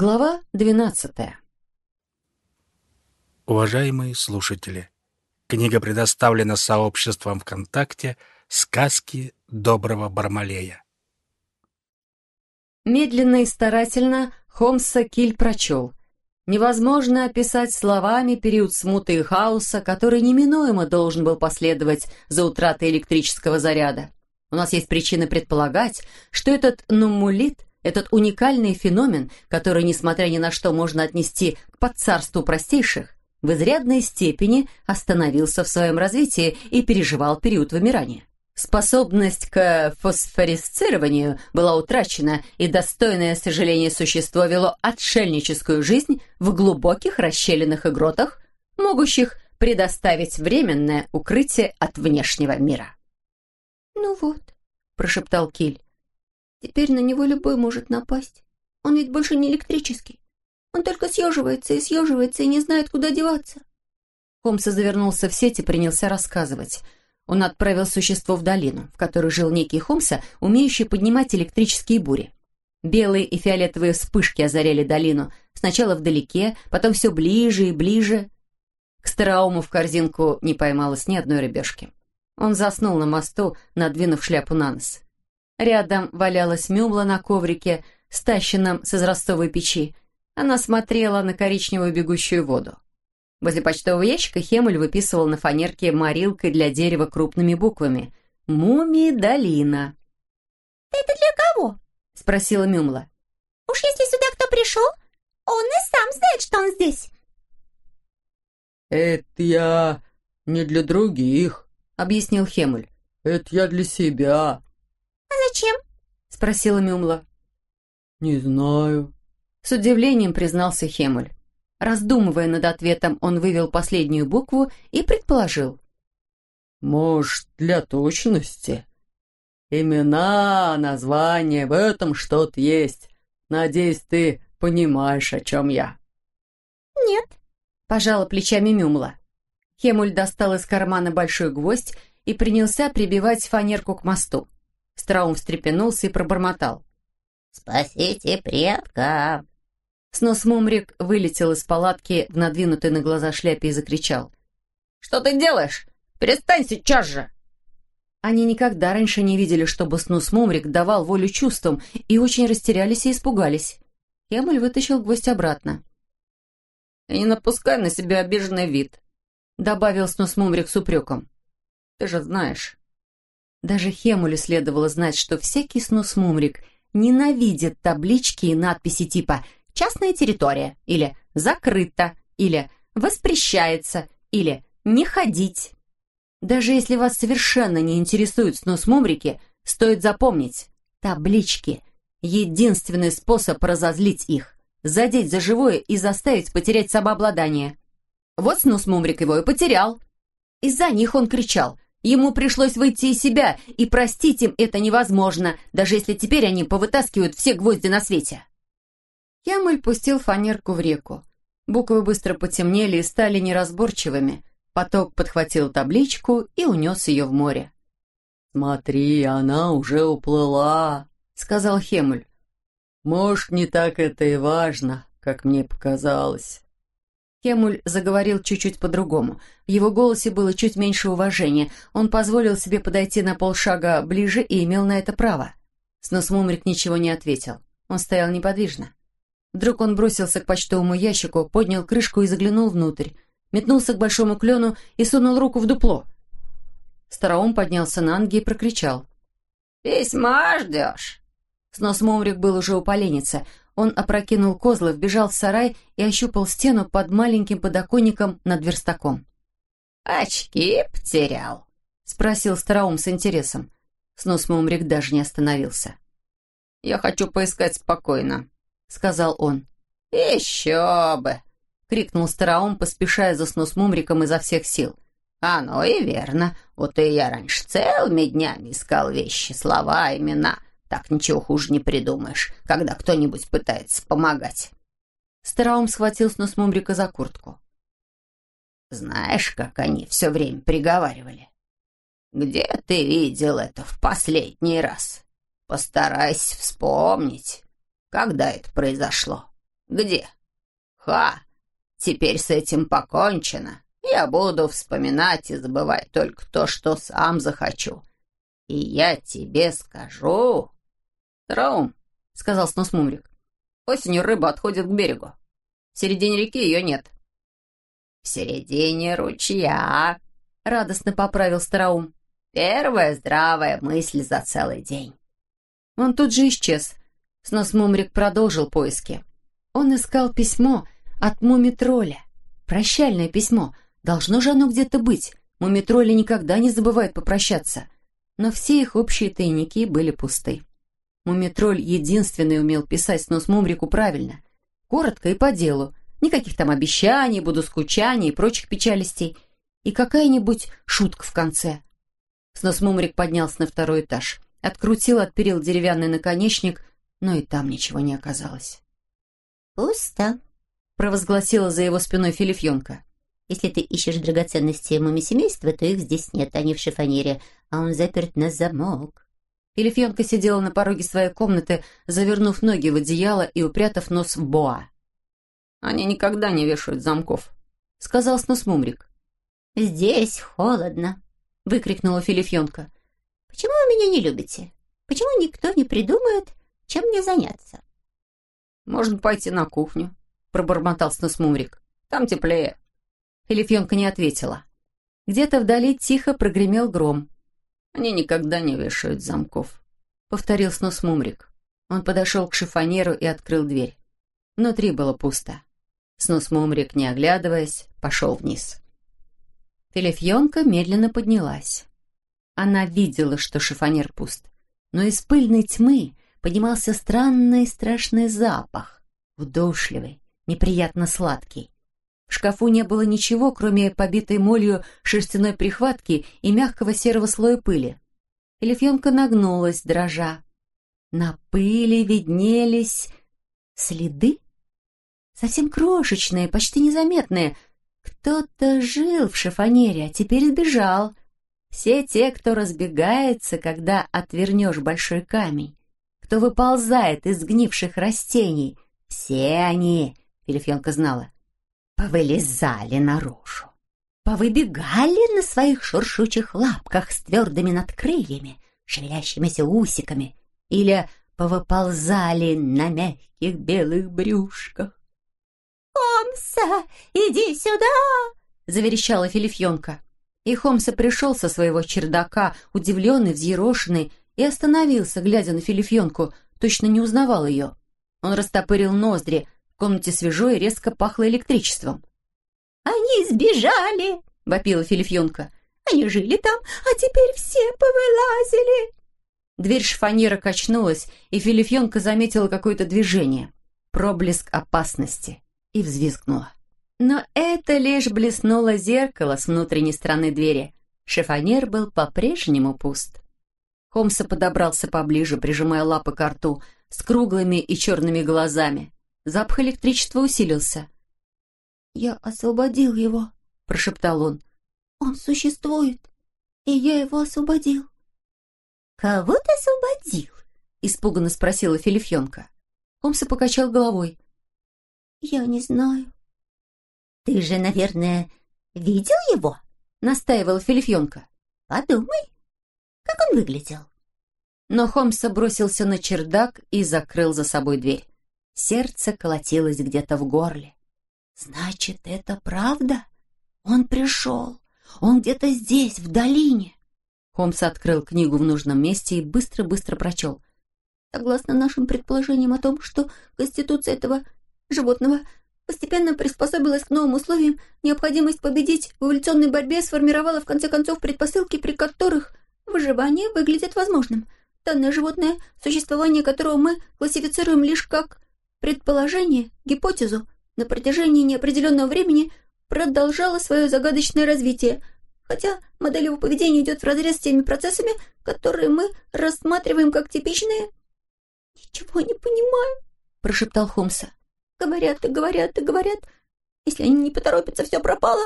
Глава 12. Уважаемые слушатели, книга предоставлена сообществом ВКонтакте «Сказки доброго Бармалея». Медленно и старательно Холмса Киль прочел. Невозможно описать словами период смуты и хаоса, который неминуемо должен был последовать за утратой электрического заряда. У нас есть причины предполагать, что этот нуммулит этот уникальный феномен, который, несмотря ни на что, можно отнести к подцарству простейших, в изрядной степени остановился в своем развитии и переживал период вымирания. Способность к фосфорисцированию была утрачена, и достойное сожаление существо вело отшельническую жизнь в глубоких расщелинах и гротах, могущих предоставить временное укрытие от внешнего мира. «Ну вот», — прошептал Киль, Теперь на него любой может напасть. Он ведь больше не электрический. Он только съеживается и съеживается и не знает, куда деваться. Холмс завернулся в сеть и принялся рассказывать. Он отправил существо в долину, в которой жил некий Холмса, умеющий поднимать электрические бури. Белые и фиолетовые вспышки озаряли долину, сначала вдалеке, потом все ближе и ближе. К Старауму в корзинку не поймалось ни одной рыбешки. Он заснул на мосту, надвинув шляпу на нос. Рядом валялась мюмла на коврике, стащенном с израстовой печи. Она смотрела на коричневую бегущую воду. Возле почтового ящика Хемель выписывал на фанерке морилкой для дерева крупными буквами «Мумии долина». «Это для кого?» — спросила Мюмла. «Уж если сюда кто пришел, он и сам знает, что он здесь». «Это я не для других», — объяснил Хемель. «Это я для себя». «А зачем?» — спросила Мюмла. «Не знаю», — с удивлением признался Хемуль. Раздумывая над ответом, он вывел последнюю букву и предположил. «Может, для точности? Имена, названия, в этом что-то есть. Надеюсь, ты понимаешь, о чем я». «Нет», — пожала плечами Мюмла. Хемуль достал из кармана большой гвоздь и принялся прибивать фанерку к мосту. Страум встрепенулся и пробормотал. «Спасите предка!» Снос Мумрик вылетел из палатки в надвинутой на глаза шляпе и закричал. «Что ты делаешь? Перестань сейчас же!» Они никогда раньше не видели, чтобы Снус Мумрик давал волю чувствам, и очень растерялись и испугались. Хемель вытащил гвоздь обратно. «И не напускай на себя обиженный вид», — добавил Снус Мумрик с упреком. «Ты же знаешь, даже Хемулю следовало знать, что всякий снус-мумрик ненавидит таблички и надписи типа «частная территория» или «закрыто» или «воспрещается» или «не ходить». Даже если вас совершенно не интересуют снус-мумрики, стоит запомнить таблички — единственный способ разозлить их, задеть за живое и заставить потерять самообладание. Вот снус-мумрик его и потерял. Из-за них он кричал — Ему пришлось выйти из себя, и простить им это невозможно, даже если теперь они повытаскивают все гвозди на свете. Ямуль пустил фанерку в реку. Буквы быстро потемнели и стали неразборчивыми. Поток подхватил табличку и унес ее в море. «Смотри, она уже уплыла», — сказал Хемуль. «Может, не так это и важно, как мне показалось». Хемуль заговорил чуть-чуть по-другому. В его голосе было чуть меньше уважения. Он позволил себе подойти на полшага ближе и имел на это право. Снос Мумрик ничего не ответил. Он стоял неподвижно. Вдруг он бросился к почтовому ящику, поднял крышку и заглянул внутрь. Метнулся к большому клену и сунул руку в дупло. Староум поднялся на ноги и прокричал. «Письма ждешь?» Снос Мумрик был уже у поленницы. Он опрокинул козлы, вбежал в сарай и ощупал стену под маленьким подоконником над верстаком. «Очки потерял?» — спросил Стараум с интересом. Снос Мумрик даже не остановился. «Я хочу поискать спокойно», — сказал он. «Еще бы!» — крикнул Стараум, поспешая за Снос Мумриком изо всех сил. «Оно и верно. Вот и я раньше целыми днями искал вещи, слова, имена. Так ничего хуже не придумаешь, когда кто-нибудь пытается помогать. Стараум схватил с нос Мумрика за куртку. Знаешь, как они все время приговаривали? Где ты видел это в последний раз? Постарайся вспомнить, когда это произошло. Где? Ха! Теперь с этим покончено. Я буду вспоминать и забывать только то, что сам захочу. И я тебе скажу... Траум, — сказал снос Мумрик. Осенью рыба отходит к берегу. В середине реки ее нет. В середине ручья, — радостно поправил Стараум. Первая здравая мысль за целый день. Он тут же исчез. Снос Мумрик продолжил поиски. Он искал письмо от мумитроля. Прощальное письмо. Должно же оно где-то быть. Мумитроли никогда не забывают попрощаться. Но все их общие тайники были пусты. Мумитроль единственный умел писать снос Мумрику правильно. Коротко и по делу. Никаких там обещаний, буду скучаний и прочих печалистей. И какая-нибудь шутка в конце. Снос Мумрик поднялся на второй этаж. Открутил от перил деревянный наконечник, но и там ничего не оказалось. «Пусто», — провозгласила за его спиной Филифьонка. «Если ты ищешь драгоценности муми семейства, то их здесь нет, они в шифонере, а он заперт на замок». Филифьонка сидела на пороге своей комнаты, завернув ноги в одеяло и упрятав нос в боа. «Они никогда не вешают замков», — сказал снос Мумрик. «Здесь холодно», — выкрикнула Филифьонка. «Почему вы меня не любите? Почему никто не придумает, чем мне заняться?» «Можно пойти на кухню», — пробормотал снос Мумрик. «Там теплее». Филифьонка не ответила. Где-то вдали тихо прогремел гром. «Они никогда не вешают замков», — повторил снос Мумрик. Он подошел к шифонеру и открыл дверь. Внутри было пусто. Снос Мумрик, не оглядываясь, пошел вниз. Филифьонка медленно поднялась. Она видела, что шифонер пуст, но из пыльной тьмы поднимался странный страшный запах, удушливый, неприятно сладкий. В шкафу не было ничего, кроме побитой молью шерстяной прихватки и мягкого серого слоя пыли. Эльфьонка нагнулась, дрожа. На пыли виднелись следы? Совсем крошечные, почти незаметные. Кто-то жил в шифонере, а теперь сбежал. Все те, кто разбегается, когда отвернешь большой камень, кто выползает из гнивших растений, все они, Филифьонка знала, повылезали наружу, повыбегали на своих шуршучих лапках с твердыми надкрыльями, шевелящимися усиками, или повыползали на мягких белых брюшках. «Хомса, иди сюда!» — заверещала Филифьонка. И Хомса пришел со своего чердака, удивленный, взъерошенный, и остановился, глядя на Филифьонку, точно не узнавал ее. Он растопырил ноздри, комнате свежо и резко пахло электричеством. «Они сбежали!» — вопила Филифьонка. «Они жили там, а теперь все повылазили!» Дверь шифоньера качнулась, и Филифьонка заметила какое-то движение. Проблеск опасности. И взвизгнула. Но это лишь блеснуло зеркало с внутренней стороны двери. Шифонер был по-прежнему пуст. Хомса подобрался поближе, прижимая лапы к рту, с круглыми и черными глазами. Запах электричества усилился. «Я освободил его», — прошептал он. «Он существует, и я его освободил». «Кого ты освободил?» — испуганно спросила Филифьонка. Хомса покачал головой. «Я не знаю». «Ты же, наверное, видел его?» — настаивала Филифьонка. «Подумай, как он выглядел?» Но Хомса бросился на чердак и закрыл за собой дверь. Сердце колотилось где-то в горле. «Значит, это правда? Он пришел. Он где-то здесь, в долине». Холмс открыл книгу в нужном месте и быстро-быстро прочел. «Согласно нашим предположениям о том, что конституция этого животного постепенно приспособилась к новым условиям, необходимость победить в эволюционной борьбе сформировала в конце концов предпосылки, при которых выживание выглядит возможным. Данное животное, существование которого мы классифицируем лишь как Предположение, гипотезу, на протяжении неопределенного времени продолжало свое загадочное развитие, хотя модель его поведения идет вразрез с теми процессами, которые мы рассматриваем как типичные. «Ничего не понимаю», — прошептал Холмса. «Говорят и говорят и говорят. Если они не поторопятся, все пропало».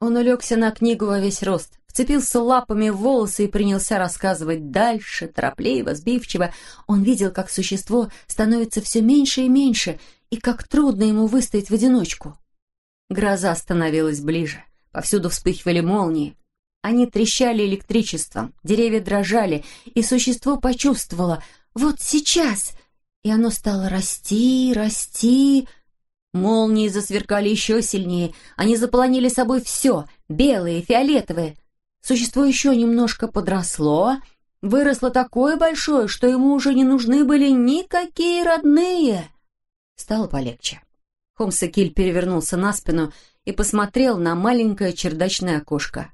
Он улегся на книгу во весь рост, вцепился лапами в волосы и принялся рассказывать дальше, торопливо, сбивчиво. Он видел, как существо становится все меньше и меньше, и как трудно ему выстоять в одиночку. Гроза становилась ближе, повсюду вспыхивали молнии. Они трещали электричеством, деревья дрожали, и существо почувствовало «вот сейчас!» И оно стало расти, расти... Молнии засверкали еще сильнее, они заполонили собой все, белые, фиолетовые. Существо еще немножко подросло, выросло такое большое, что ему уже не нужны были никакие родные. Стало полегче. Холмс и Киль перевернулся на спину и посмотрел на маленькое чердачное окошко.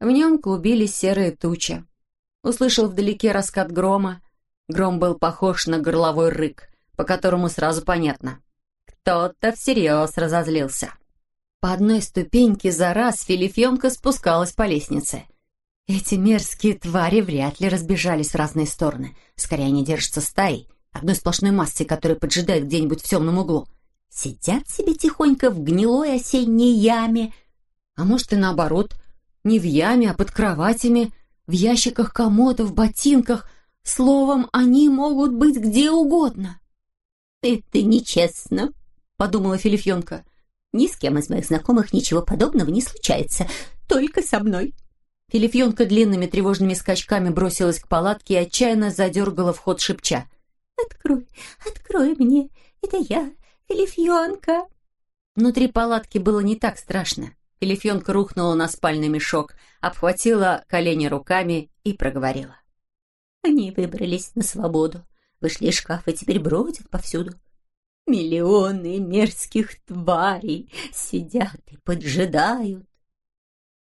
В нем клубились серые тучи. Услышал вдалеке раскат грома. Гром был похож на горловой рык, по которому сразу понятно. Кто-то всерьез разозлился. По одной ступеньке за раз Филифьонка спускалась по лестнице. Эти мерзкие твари вряд ли разбежались в разные стороны. Скорее, они держатся стаей, одной сплошной массой, которая поджидает где-нибудь в темном углу. Сидят себе тихонько в гнилой осенней яме. А может и наоборот, не в яме, а под кроватями, в ящиках комода, в ботинках. Словом, они могут быть где угодно. «Это нечестно», — подумала Филифьонка. «Ни с кем из моих знакомых ничего подобного не случается. Только со мной». Филифьонка длинными тревожными скачками бросилась к палатке и отчаянно задергала вход шепча. «Открой, открой мне, это я, Филифьонка!» Внутри палатки было не так страшно. Филифьонка рухнула на спальный мешок, обхватила колени руками и проговорила. «Они выбрались на свободу, вышли из шкафа и теперь бродят повсюду. Миллионы мерзких тварей сидят и поджидают».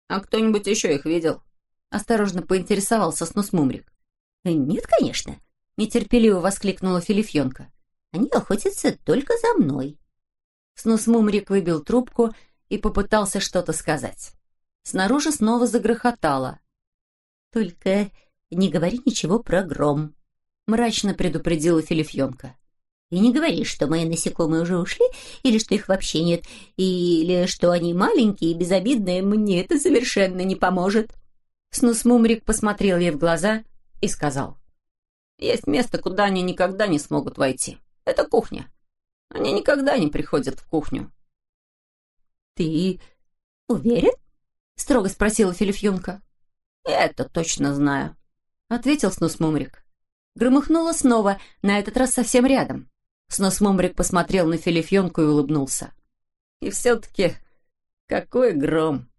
«А кто-нибудь еще их видел?» Осторожно поинтересовался Снусмумрик. «Нет, конечно», — нетерпеливо воскликнула Филифьонка. Они охотятся только за мной». Снусмумрик выбил трубку и попытался что-то сказать. Снаружи снова загрохотало. «Только не говори ничего про гром», — мрачно предупредила Филифьонка. «И не говори, что мои насекомые уже ушли, или что их вообще нет, или что они маленькие и безобидные, мне это совершенно не поможет». Снусмумрик посмотрел ей в глаза и сказал. «Есть место, куда они никогда не смогут войти. Это кухня. Они никогда не приходят в кухню. «Ты уверен?» — строго спросила Филифьюнка. «Это точно знаю», — ответил Снусмумрик. Громыхнуло снова, на этот раз совсем рядом. Снусмумрик посмотрел на Филифьонку и улыбнулся. «И все-таки какой гром!»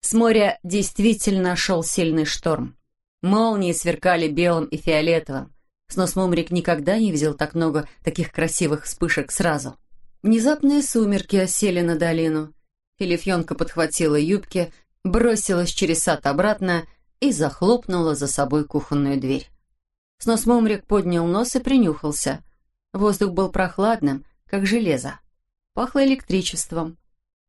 С моря действительно шел сильный шторм. Молнии сверкали белым и фиолетовым. Сносмумрик никогда не видел так много таких красивых вспышек сразу. Внезапные сумерки осели на долину. Филифьонка подхватила юбки, бросилась через сад обратно и захлопнула за собой кухонную дверь. Сносмумрик поднял нос и принюхался. Воздух был прохладным, как железо. Пахло электричеством.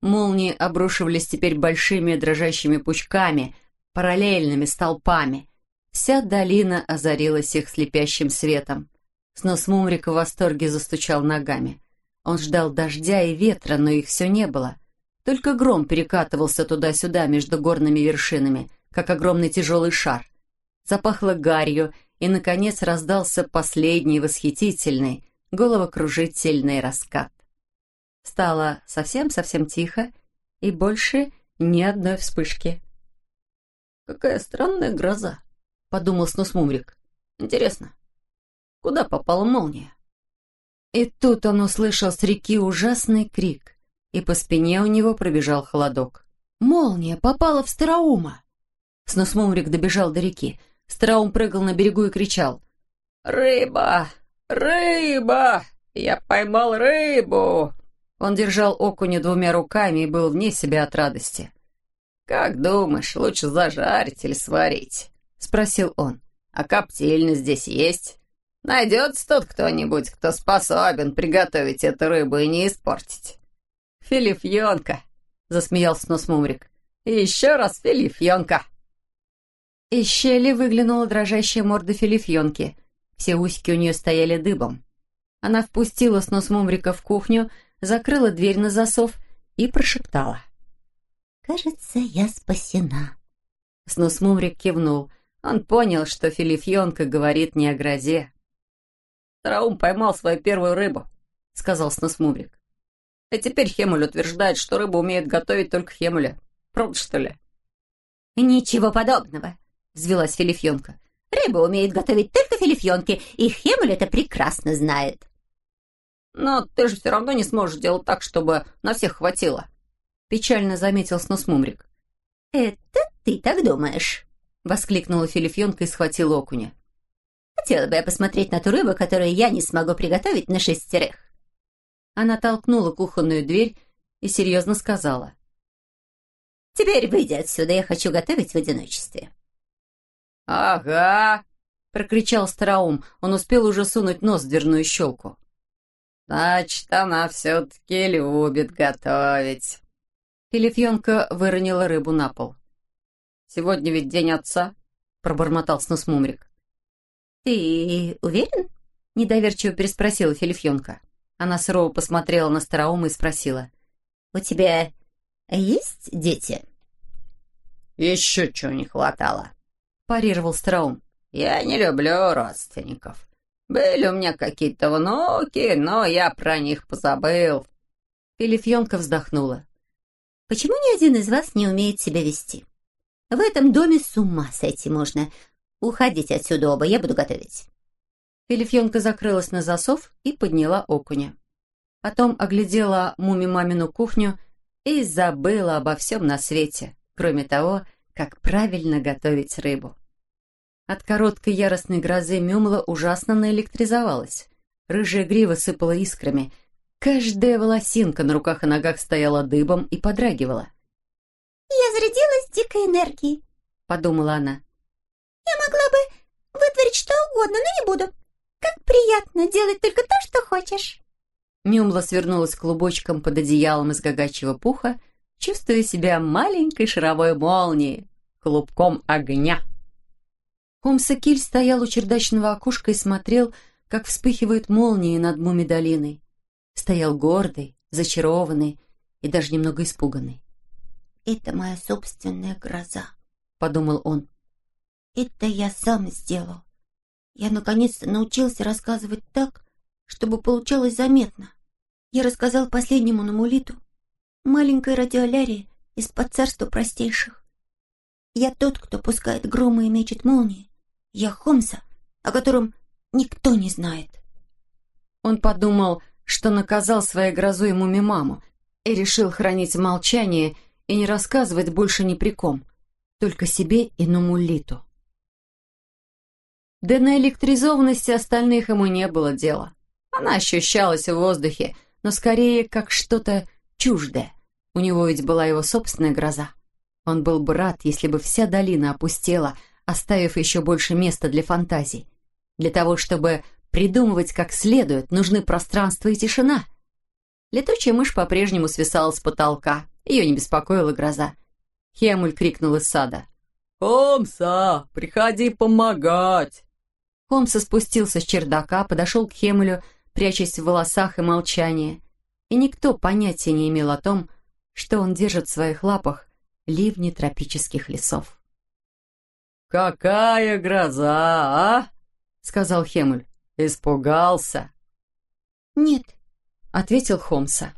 Молнии обрушивались теперь большими дрожащими пучками, параллельными столпами — Вся долина озарилась их слепящим светом. Снос Мумрика в восторге застучал ногами. Он ждал дождя и ветра, но их все не было. Только гром перекатывался туда-сюда между горными вершинами, как огромный тяжелый шар. Запахло гарью, и, наконец, раздался последний восхитительный, головокружительный раскат. Стало совсем-совсем тихо, и больше ни одной вспышки. «Какая странная гроза!» — подумал Снусмумрик. «Интересно, куда попала молния?» И тут он услышал с реки ужасный крик, и по спине у него пробежал холодок. «Молния попала в Стараума!» Снусмумрик добежал до реки. Стараум прыгал на берегу и кричал. «Рыба! Рыба! Я поймал рыбу!» Он держал окуня двумя руками и был вне себя от радости. «Как думаешь, лучше зажарить или сварить?» — спросил он. «А коптильня здесь есть? Найдется тут кто-нибудь, кто способен приготовить эту рыбу и не испортить?» «Филифьонка!» — засмеялся нос Мумрик. «Еще раз Филифьонка!» Из щели выглянула дрожащая морда Филифьонки. Все усики у нее стояли дыбом. Она впустила снос Мумрика в кухню, закрыла дверь на засов и прошептала. «Кажется, я спасена». Снос Мумрик кивнул. Он понял, что Филифьонка говорит не о грозе. Траум поймал свою первую рыбу. сказал Сносмумрик. «А теперь Хемуль утверждает, что рыбу умеет готовить только Хемуля. Правда, что ли?» «Ничего подобного», — взвелась Филифьонка. «Рыбу умеет готовить только Филифьонки, и Хемуль это прекрасно знает». «Но ты же все равно не сможешь делать так, чтобы на всех хватило», — печально заметил Сносмумрик. «Это ты так думаешь?» — воскликнула Филифьонка и схватила окуня. «Хотела бы я посмотреть на ту рыбу, которую я не смогу приготовить на шестерых». Она толкнула кухонную дверь и серьезно сказала. «Теперь выйди отсюда, я хочу готовить в одиночестве». «Ага!» — прокричал Староум. Он успел уже сунуть нос в дверную щелку. «Значит, она все-таки любит готовить». Филифьонка выронила рыбу на пол. «Сегодня ведь день отца», — пробормотал снос Мумрик. «Ты уверен?» — недоверчиво переспросила Филифьонка. Она сурово посмотрела на Староума и спросила. «У тебя есть дети?» «Еще чего не хватало», — парировал Староум. «Я не люблю родственников. Были у меня какие-то внуки, но я про них позабыл». Филифьонка вздохнула. «Почему ни один из вас не умеет себя вести? В этом доме с ума сойти можно. Уходите отсюда оба, я буду готовить». Филифьонка закрылась на засов и подняла окуня. Потом оглядела муми-мамину кухню и забыла обо всем на свете, кроме того, как правильно готовить рыбу. От короткой яростной грозы Мюмла ужасно наэлектризовалась. Рыжая грива сыпала искрами. Каждая волосинка на руках и ногах стояла дыбом и подрагивала. «Я зарядилась дикой энергией», — подумала она. «Я могла бы вытворить что угодно, но не буду. Как приятно делать только то, что хочешь». Мюмла свернулась клубочком под одеялом из гагачьего пуха, чувствуя себя маленькой шаровой молнией, клубком огня. Хомсакиль стоял у чердачного окошка и смотрел, как вспыхивают молнии над Муми-долиной. Стоял гордый, зачарованный и даже немного испуганный. «Это моя собственная гроза», — подумал он. «Это я сам сделал. Я наконец-то научился рассказывать так, чтобы получалось заметно. Я рассказал последнему Намулиту, маленькой радиолярии из-под царства простейших. Я тот, кто пускает громы и мечет молнии. Я Хомса, о котором никто не знает. Он подумал, что наказал своей грозой муми-маму и решил хранить молчание и не рассказывать больше ни при ком, только себе и Нумулиту. Да на электризованности остальных ему не было дела. Она ощущалась в воздухе, но скорее как что-то чуждое. У него ведь была его собственная гроза. Он был бы рад, если бы вся долина опустела, оставив еще больше места для фантазий. Для того, чтобы придумывать как следует, нужны пространство и тишина. Летучая мышь по-прежнему свисала с потолка, ее не беспокоила гроза. Хемуль крикнул из сада. «Хомса, приходи помогать!» Хомса спустился с чердака, подошел к Хемулю, прячась в волосах и молчании. И никто понятия не имел о том, что он держит в своих лапах ливни тропических лесов. «Какая гроза, а?» — сказал Хемуль. «Испугался?» «Нет», — ответил Хомса.